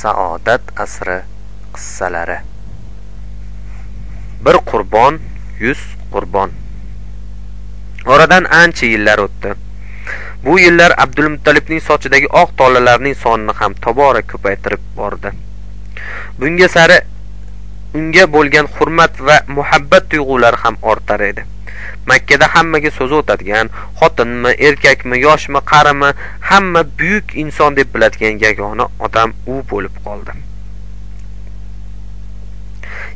saodat asri qissalari. Bir qurbon yuz qurbon. Oradan ancha yillar o'tdi. Bu yillar abdulmuttalibning sochidagi oq tolalarning sonini ham tobora ko'paytirib bordi. Bunga sari unga bo'lgan hurmat va muhabbat tuyg'ulari ham ortar edi. Makkada hammaga so'zi o'tadigan xotinmi erkakmi yoshmi qarimi hamma buyuk inson deb biladigan yagona odam u bo'lib qoldi.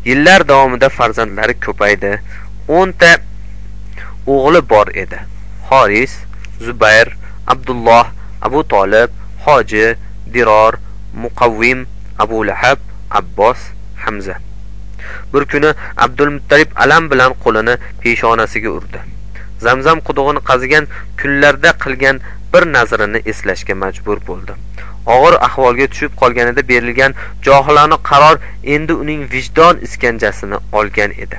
Yillar davomida farzandlari ko'paydi. O'nta o'g'li bor edi. Xoris zubayr abdulloh abu tolib hoji diror muqavvim abu lahab abbos hamza. Bir kuni abdulmuttalib alam bilan qo'lini peshonasiga urdi. Zamzam qudug'ini qazigan kunlarda qilgan bir nazrini eslashga majbur bo'ldi. Og'ir ahvolga tushib qolganida berilgan johilona qaror endi uning vijdon iskanjasini olgan edi.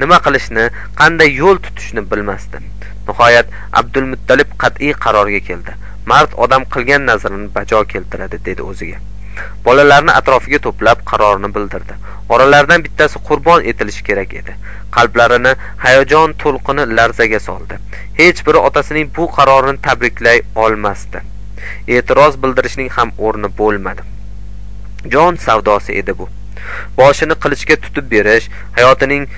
Nima qilishni qanday yo'l tutishni bilmasdi. Nihoyat abdulmuttalib qat'iy qarorga keldi. Mard odam qilgan nazrini bajo keltiradi dedi o'ziga. Bolalarni atrofiga to'plab qarorini bildirdi. Oralaridan bittasi qurbon etilishi kerak edi. Qalblarini hayajon to'lqini larzaga soldi. Hech biri otasining bu qarorini tabriklay olmasdi. E'tiroz bildirishning ham o'rni bo'lmadi. Jon savdosi edi bu. Boshini qilichga tutib berish hayotining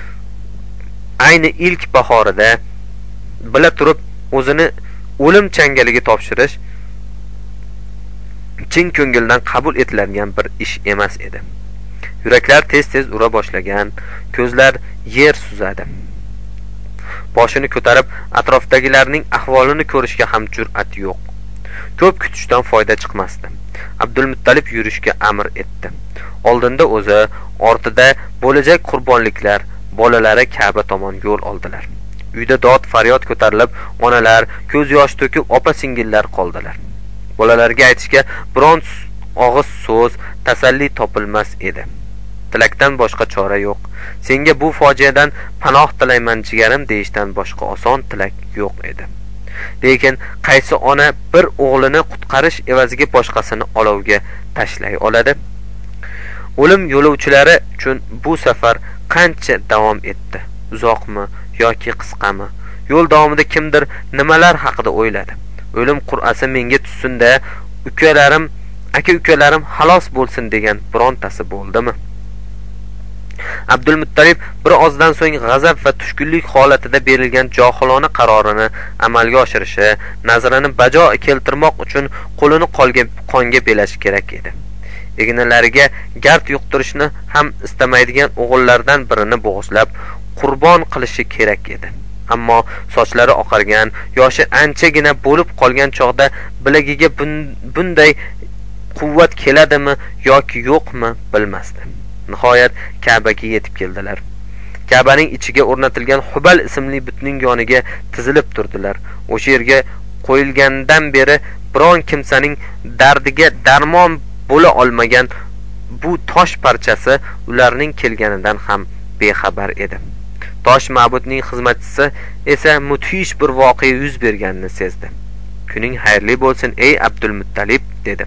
ayni ilk bahorida bila turib o'zini o'lim changaliga topshirish chin ko'ngildan qabul etiladigan bir ish emas edi. Yuraklar tez tez ura boshlagan ko'zlar yer suzadi. Boshini ko'tarib atrofdagilarning ahvolini ko'rishga ham jur'at yo'q. Ko'p kutishdan foyda chiqmasdi. Abdulmuttalib yurishga amr etdi. Oldinda o'zi ortida bo'lajak qurbonliklar bolalari kaba tomon yo'l oldilar. Uyda dod faryod ko'tarilib onalar ko'z yosh to'kib opa singillar qoldilar. Bolalarga aytishga biron og'iz so'z tasalli topilmas edi. Tilakdan boshqa chora yo'q. Senga bu fojiadan panoh tilayman jigarim deyishdan boshqa oson tilak yo'q edi. Lekin qaysi ona bir o'g'lini qutqarish evaziga boshqasini olovga tashlay oladi? O'lim yo'lovchilari uchun bu safar qancha davom etdi? Uzoqmi yoki qisqami? Yo'l davomida kimdir nimalar haqida o'yladi? O'lim qur'asi menga tushsinda ukalarim aka ukalarim xalos bo'lsin degan birontasi bo'ldimi? Abdulmuttalib bir ozdan so'ng g'azab va tushkunlik holatida berilgan johilona qarorini amalga oshirishi nazrini bajo keltirmoq uchun qo'lini qonga belashi kerak edi. Ignalariga gard yuqtirishni ham istamaydigan o'g'illardan birini bo'g'izlab qurbon qilishi kerak edi. Ammo sochlari oqargan yoshi anchagina bo'lib qolgan chog'da bilagiga bunday quvvat keladimi yoki yo'qmi bilmasdi. Nihoyat kabaga yetib keldilar. Kabaning ichiga o'rnatilgan hubal ismli butning yoniga tizilib turdilar. O'sha yerga qo'yilgandan beri biron kimsaning dardiga darmon bo'la olmagan bu tosh parchasi ularning kelganidan ham bexabar edi. Tosh ma'budning xizmatchisi esa mudhish bir voqea yuz berganini sezdi. Kuning xayrli bo'lsin ey abdulmuttalib dedi.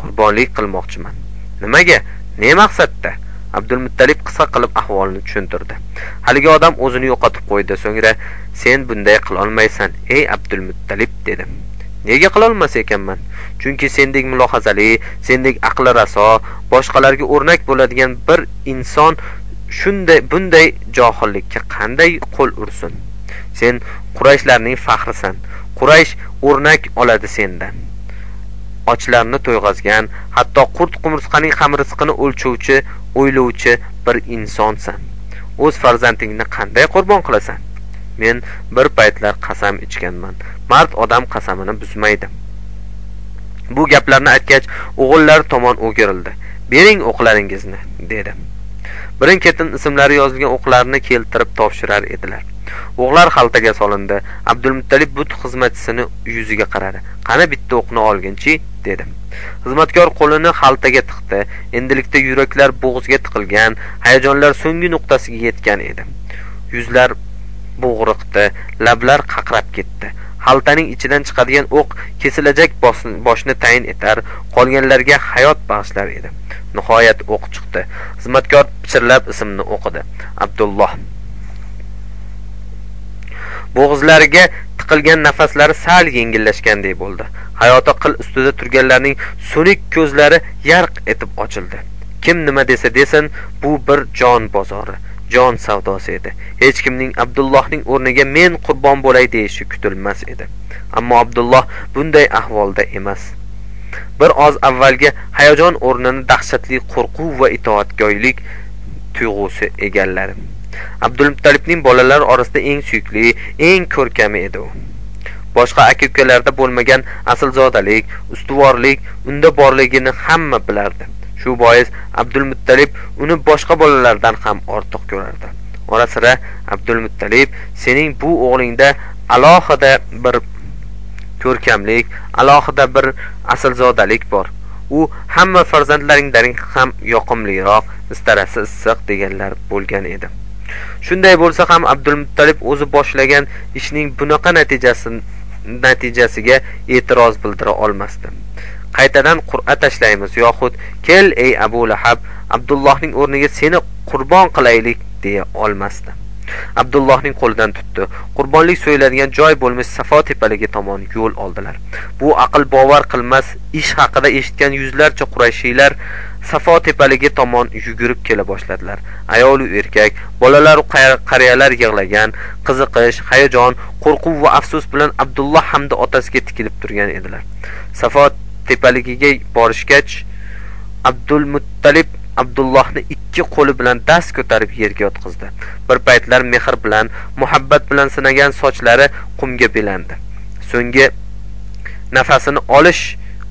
Qurbonlik qilmoqchiman. Nimaga? Ne maqsadda? Abdulmuttalib qisqa qilib ahvolni tushuntirdi. Haligi odam o'zini yo'qotib qo'ydi so'ngra sen bunday qilolmaysan ey abdulmuttalib dedi. Nega qilolmas ekanman? Chunki sendek mulohazali sendek aqli raso boshqalarga o'rnak bo'ladigan bir inson shunday bunday johillikka qanday qo'l ursin? Sen qurayshlarning faxrisan. Quraysh o'rnak oladi sendan. Ochlarni to'yg'azgan hatto qurt qumursqaning ham rizqini o'lchovchi o'ylovchi bir insonsan. O'z farzandingni qanday qurbon qilasan? Men bir paytlar qasam ichganman. Mard odam qasamini buzmaydi. Bu gaplarni aytgach o'g'illar tomon o'girildi. Bering o'qlaringizni dedi birin ketin ismlari yozilgan o'qlarni keltirib topshirar edilar. O'qlar xaltaga solindi. Abdulmuttalib but xizmatchisini yuziga qaradi. Qani bitta o'qni olginchi dedi xizmatkor qo'lini xaltaga tiqdi. Endilikda yuraklar bo'g'ziga tiqilgan hayajonlar so'nggi nuqtasiga yetgan edi. Yuzlar bo'g'riqdi lablar qaqrab ketdi. Xaltaning ichidan chiqadigan o'q kesilajak boshni tayin etar qolganlarga hayot bag'ishlar edi. Nihoyat o'q chiqdi. Xizmatkor pichirlab ismni o'qidi. Abdulloh. Bo'g'izlariga tiqilgan nafaslari sal yengillashganday bo'ldi. Hayoti qil ustida turganlarning so'nik ko'zlari yarq etib ochildi. Kim nima desa desin bu bir jon bozori jon savdosi edi. Hech kimning abdullohning o'rniga men qurbon bo'lay deyishi kutilmas edi. Ammo abdulloh bunday ahvolda emas. Bir oz avvalgi hayajon o'rnini dahshatli qo'rquv va itoatgoylik tuyg'usi egalladi. Abdulmuttalibning bolalari orasida eng suyukli eng ko'rkami edi u. Boshqa aka ukalarda bo'lmagan aslzodalik ustuvorlik unda borligini hamma bilardi. Shu bois abdulmuttalib uni boshqa bolalardan ham ortiq ko'rardi. Ora sira abdulmuttalib sening bu o'g'lingda alohida bir ko'rkamlik alohida bir aslzodalik bor. U hamma farzandlaringdan ham yoqimliroq istarasi issiq deganlar bo'lgan edi. Shunday bo'lsa ham abdulmuttalib o'zi boshlagan ishning bunaqa natijasi natijasiga e'tiroz bildira olmasdi. Qaytadan qur'a tashlaymiz yoxud kel ey abu lahab abdullohning o'rniga seni qurbon qilaylik deya olmasdi. Abdullohning qo'lidan tutdi. Qurbonlik so'yiladigan joy bo'lmish safo tepaligi tomon yo'l oldilar. Bu aql bovar qilmas ish haqida eshitgan yuzlarcha qurayshiylar safo tepaligi tomon yugurib kela boshladilar. Ayolu erkak bolalaru qariyalar yig'lagan qiziqish hayajon qo'rquv va afsus bilan abdulloh hamda otasiga tikilib turgan edilar. Safo tepaligiga borishgach abdulmuttalib abdullohni ikki qo'li bilan dast ko'tarib yerga yotqizdi. Bir paytlar mehr bilan muhabbat bilan sinagan sochlari qumga belandi. So'nggi nafasini olish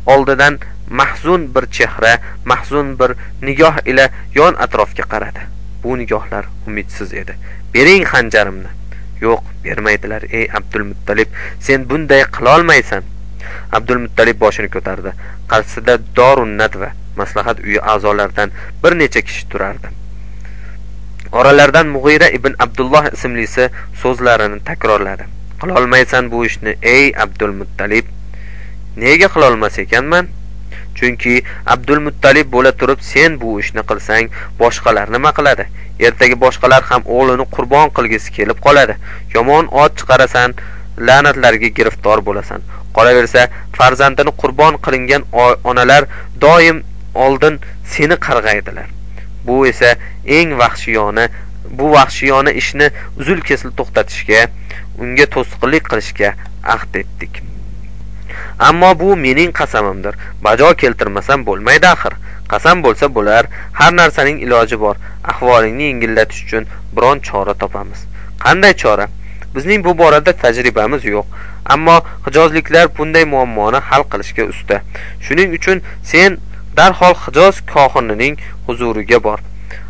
oldidan mahzun bir chehra mahzun bir nigoh ila yon atrofga qaradi. Bu nigohlar umidsiz edi. Bering xanjarimni. Yo'q bermaydilar ey abdulmuttalib sen bunday qilolmaysan. Abdulmuttalib boshini ko'tardi. Qarshisida dorun nadva maslahat uyi a'zolaridan bir necha kishi turardi. Oralaridan mug'ira ibn abdulloh ismlisi so'zlarini takrorladi. Qilolmaysan bu ishni ey abdulmuttalib. Nega qilolmas ekanman? Chunki abdulmuttalib bo'la turib sen bu ishni qilsang boshqalar nima qiladi? Ertaga boshqalar ham o'g'lini qurbon qilgisi kelib qoladi. Yomon ot chiqarasan la'natlarga giriftor bo'lasan. Qolaversa farzandini qurbon qilingan onalar doim oldin seni qarg'aydilar. Bu esa eng vahshiyona bu vahshiyona ishni uzil kesil to'xtatishga unga to'sqinlik qilishga ahd etdik. Ammo bu mening qasamimdir. Bajo keltirmasam bo'lmaydi axir. Qasam bo'lsa bo'lar har narsaning iloji bor. Ahvolingni yengillatish uchun biron chora topamiz. Qanday chora? Bizning bu borada tajribamiz yo'q. Ammo hijozliklar bunday muammoni hal qilishga usta. Shuning uchun sen darhol hijoz kohinining huzuriga bor.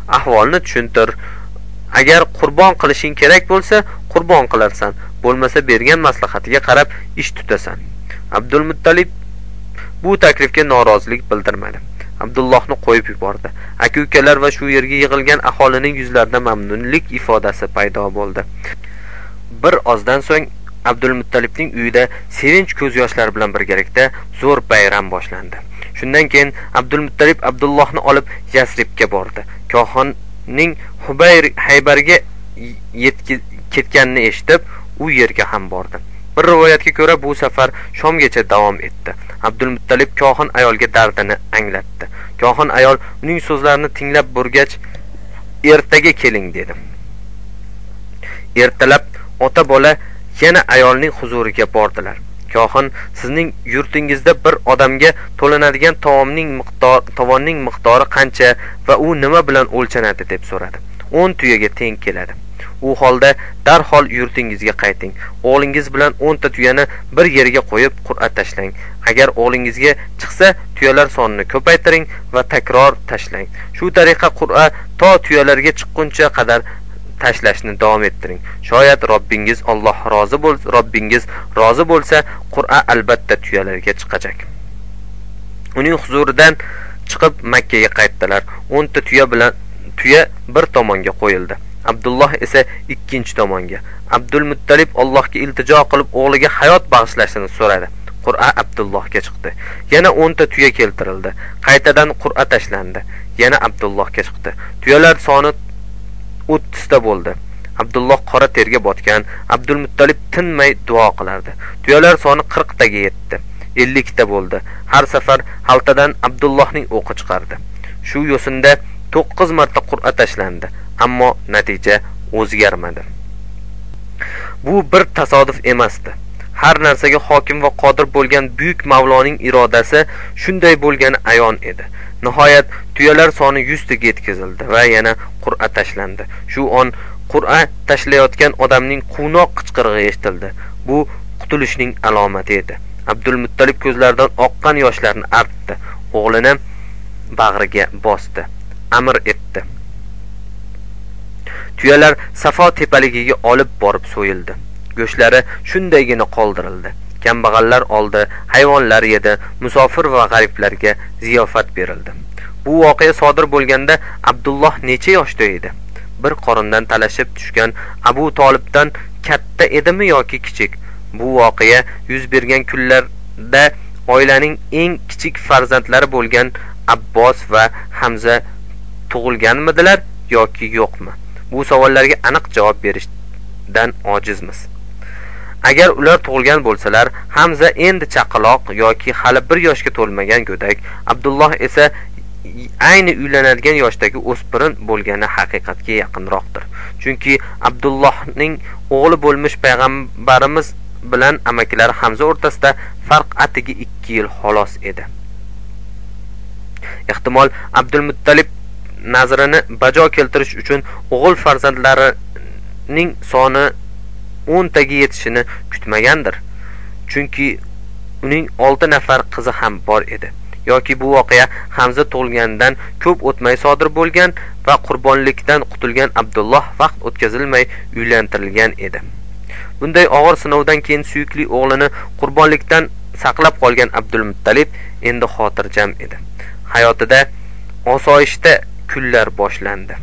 Ahvolni tushuntir. Agar qurbon qilishing kerak bo'lsa qurbon qilarsan. Bo'lmasa bergan maslahatiga qarab ish tutasan. Abdulmuttalib bu taklifga norozilik bildirmadi. Abdullohni qo'yib yubordi. Aka ukalar va shu yerga yig'ilgan aholining yuzlarida mamnunlik ifodasi paydo bo'ldi. Bir ozdan so'ng abdulmuttalibning uyida sevinch ko'z yoshlari bilan birgalikda zo'r bayram boshlandi. Shundan keyin abdulmuttalib abdullohni olib yasribga bordi. Kohinning hubayr haybarga ketganini eshitib u yerga ham bordi. Bir rivoyatga ko'ra bu safar shomgacha davom etdi. Abdulmuttalib kohin ayolga dardini anglatdi. Kohin ayol uning so'zlarini tinglab bo'lgach ertaga keling dedi. Ertalab ota bola yana ayolning huzuriga bordilar. Kohin sizning yurtingizda bir odamga to'lanadigan taomning miqdor tovonning miqdori qancha va u nima bilan o'lchanadi deb so'radi. O'n tuyaga teng keladi. U holda darhol yurtingizga qayting. O'g'lingiz bilan o'nta tuyani bir yerga qo'yib qur'a tashlang. Agar o'g'lingizga chiqsa tuyalar sonini ko'paytiring va takror tashlang. Shu tariqa qur'a to tuyalarga chiqquncha qadar tashlashni davom ettiring. Shoyat robbingiz alloh rozi bo'l robbingiz rozi bo'lsa qur'a albatta tuyalarga chiqajak uning huzuridan chiqib makkaga qaytdilar. O'nta tuya bilan tuya bir tomonga qo'yildi. Abdulloh esa ikkinchi tomonga. Abdul muttalib allohga iltijo qilib o'g'liga hayot bag'ishlashini so'radi. Qur'a abdullohga chiqdi. Yana o'nta tuya keltirildi. Qaytadan qur'a tashlandi. Yana abdullohga chiqdi. Tuyalar soni o'ttizta bo'ldi. Abdulloh qora terga botgan abdulmuttolib tinmay duo qilardi. Tuyalar soni qirqtaga yetdi. Ellikta bo'ldi. Har safar xaltadan abdullohning o'qi chiqardi. Shu yo'sinda to'qqiz marta qur'a tashlandi ammo natija o'zgarmadi. Bu bir tasodif emasdi. Har narsaga hokim va qodir bo'lgan buyuk mavloning irodasi shunday bo'lgani ayon edi. Nihoyat tuyalar soni yuztaga yetkazildi va yana qur'a tashlandi. Shu on qur'a tashlayotgan odamning quvnoq qichqirig'i eshitildi. Bu qutulishning alomati edi. Abdulmuttalib ko'zlaridan oqqan yoshlarni artdi. O'g'lini bag'riga bosdi. Amr etdi. Tuyalar safo tepaligiga olib borib so'yildi. Go'shtlari shundaygina qoldirildi. Kambag'allar oldi hayvonlar yedi musofir va g'ariblarga ziyofat berildi. Bu voqea sodir bo'lganda abdulloh necha yoshda edi? Bir qorindan talashib tushgan abu tolibdan katta edimi yoki kichik? Bu voqea yuz bergan kunlarda oilaning eng kichik farzandlari bo'lgan abbos va hamza tug'ilganmidilar yoki yo'qmi? Bu savollarga aniq javob berishdan ojizmiz. Agar ular tug'ilgan bo'lsalar hamza endi chaqaloq yoki hali bir yoshga to'lmagan go'dak abdulloh esa ayni uylanadigan yoshdagi o'spirin bo'lgani haqiqatga yaqinroqdir. Chunki abdullohning o'g'li bo'lmish payg'ambarimiz bilan amakilari hamza o'rtasida farq atigi ikki yil xolos edi. Ehtimol abdulmuttalib nazrini bajo keltirish uchun o'g'il farzandlarining soni o'ntaga yetishini kutmagandir. Chunki uning olti nafar qizi ham bor edi. Yoki bu voqea hamza tug'ilganidan ko'p o'tmay sodir bo'lgan va qurbonlikdan qutulgan abdulloh vaqt o'tkazilmay uylantirilgan edi. Bunday og'ir sinovdan keyin suyukli o'g'lini qurbonlikdan saqlab qolgan abdulmuttalib endi xotirjam edi. Hayotida osoyishta kunlar boshlandi.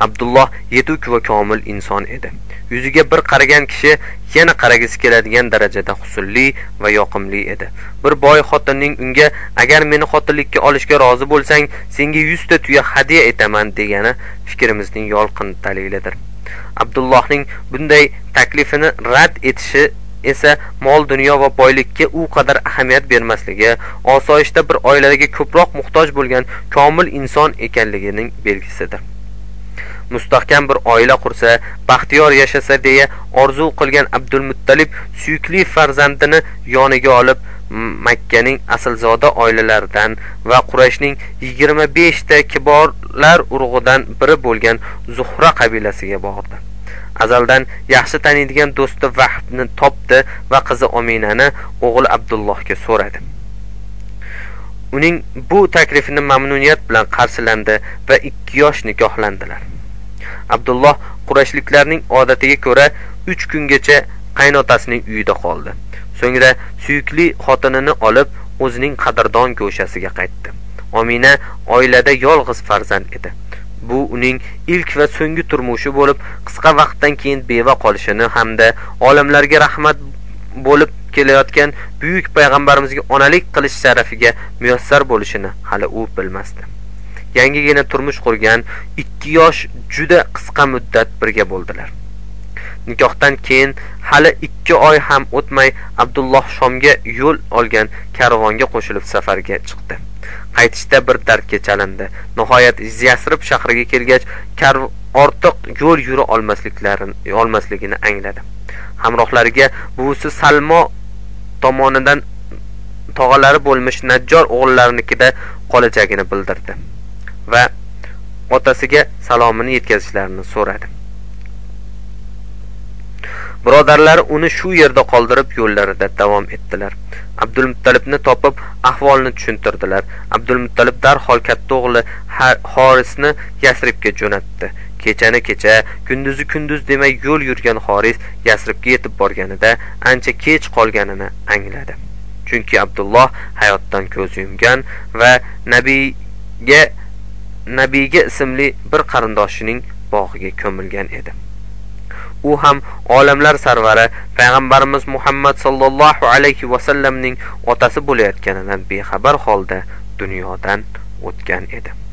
Abdulloh yetuk va komil inson edi. Yuziga bir qaragan kishi yana qaragisi keladigan darajada husnli va yoqimli edi. Bir boy xotinning unga agar meni xotinlikka olishga rozi bo'lsang senga yuzta tuya hadya etaman degani fikrimizning yolqin dalilidir. Abdullohning bunday taklifini rad etishi esa mol dunyo va boylikka u qadar ahamiyat bermasligi osoyishta bir oilaga ko'proq muhtoj bo'lgan komil inson ekanligining belgisidir. Mustahkam bir oila qursa baxtiyor yashasa deya orzu qilgan abdulmuttalib suyukli farzandini yoniga olib makkaning aslzoda oilalaridan va qurayshning yigirma beshta kiborlar urug'idan biri bo'lgan zuhra qabilasiga bordi. Azaldan yaxshi taniydigan do'sti vahbni topdi va qizi ominani o'g'li abdullohga so'radi. Uning bu taklifini mamnuniyat bilan qarshilandi va ikki yosh nikohlandilar. Abdulloh qurashliklarning odatiga ko'ra uch kungacha qaynotasining uyida qoldi. So'ngra suyukli xotinini olib o'zining qadrdon go'shasiga qaytdi. Omina oilada yolg'iz farzand edi. Bu uning ilk va so'nggi turmushi bo'lib qisqa vaqtdan keyin beva qolishini hamda olamlarga rahmat bo'lib kelayotgan buyuk payg'ambarimizga onalik qilish sharafiga muyassar bo'lishini hali u bilmasdi. Yangigina turmush qurgan ikki yosh juda qisqa muddat birga bo'ldilar. Nikohdan keyin hali ikki oy ham o'tmay abdulloh shomga yo'l olgan karvonga qo'shilib safarga chiqdi. Qaytishda bir dardga chalindi. Nihoyat yasrib shahriga kelgach ortiq yo'l yura olmasliklarini olmasligini angladi. Hamrohlariga buvisi salmo tomonidan tog'alari bo'lmish najjor o'g'illarinikida qolajagini bildirdi. Va otasiga salomini yetkazishlarini so'radi. Birodarlari uni shu yerda qoldirib yo'llarida davom etdilar. Abdulmuttalibni topib ahvolni tushuntirdilar. Abdulmuttalib darhol katta o'g'li xorisni yasribga jo'natdi. Kechani kecha kunduzi kunduz demay yo'l yurgan xoris yasribga yetib borganida ancha kech qolganini angladi. Chunki abdulloh hayotdan ko'z yumgan va nabiyga nabiyga ismli bir qarindoshining bog'iga ko'milgan edi. U ham olamlar sarvari payg'ambarimiz muhammad sollallohu alayhi vasallamning otasi bo'layotganidan bexabar holda dunyodan o'tgan edi.